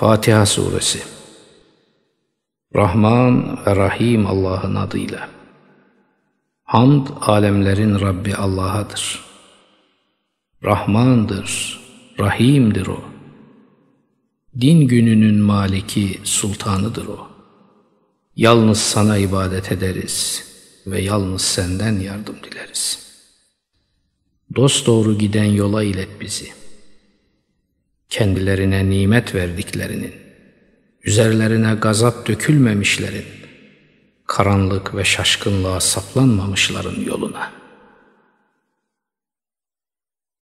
Fatiha Suresi Rahman ve Rahim Allah'ın adıyla. Hamd alemlerin Rabbi Allah'adır. Rahmandır, Rahim'dir O. Din gününün maliki, sultanıdır O. Yalnız sana ibadet ederiz ve yalnız senden yardım dileriz. Dost doğru giden yola ilet bizi.'' Kendilerine nimet verdiklerinin, üzerlerine gazap dökülmemişlerin, karanlık ve şaşkınlığa saplanmamışların yoluna.''